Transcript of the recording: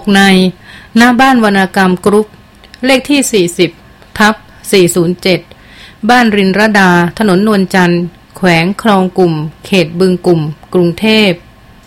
กใน หน้าบ้านวรรณกรรมกรุ๊ป เลขที่ 40 ทับ 407 บ้านรินรดา ถนนนวลจันทร์ แขวงคลองกลุ่ม เขตบึงกลุ่ม กรุงเทพ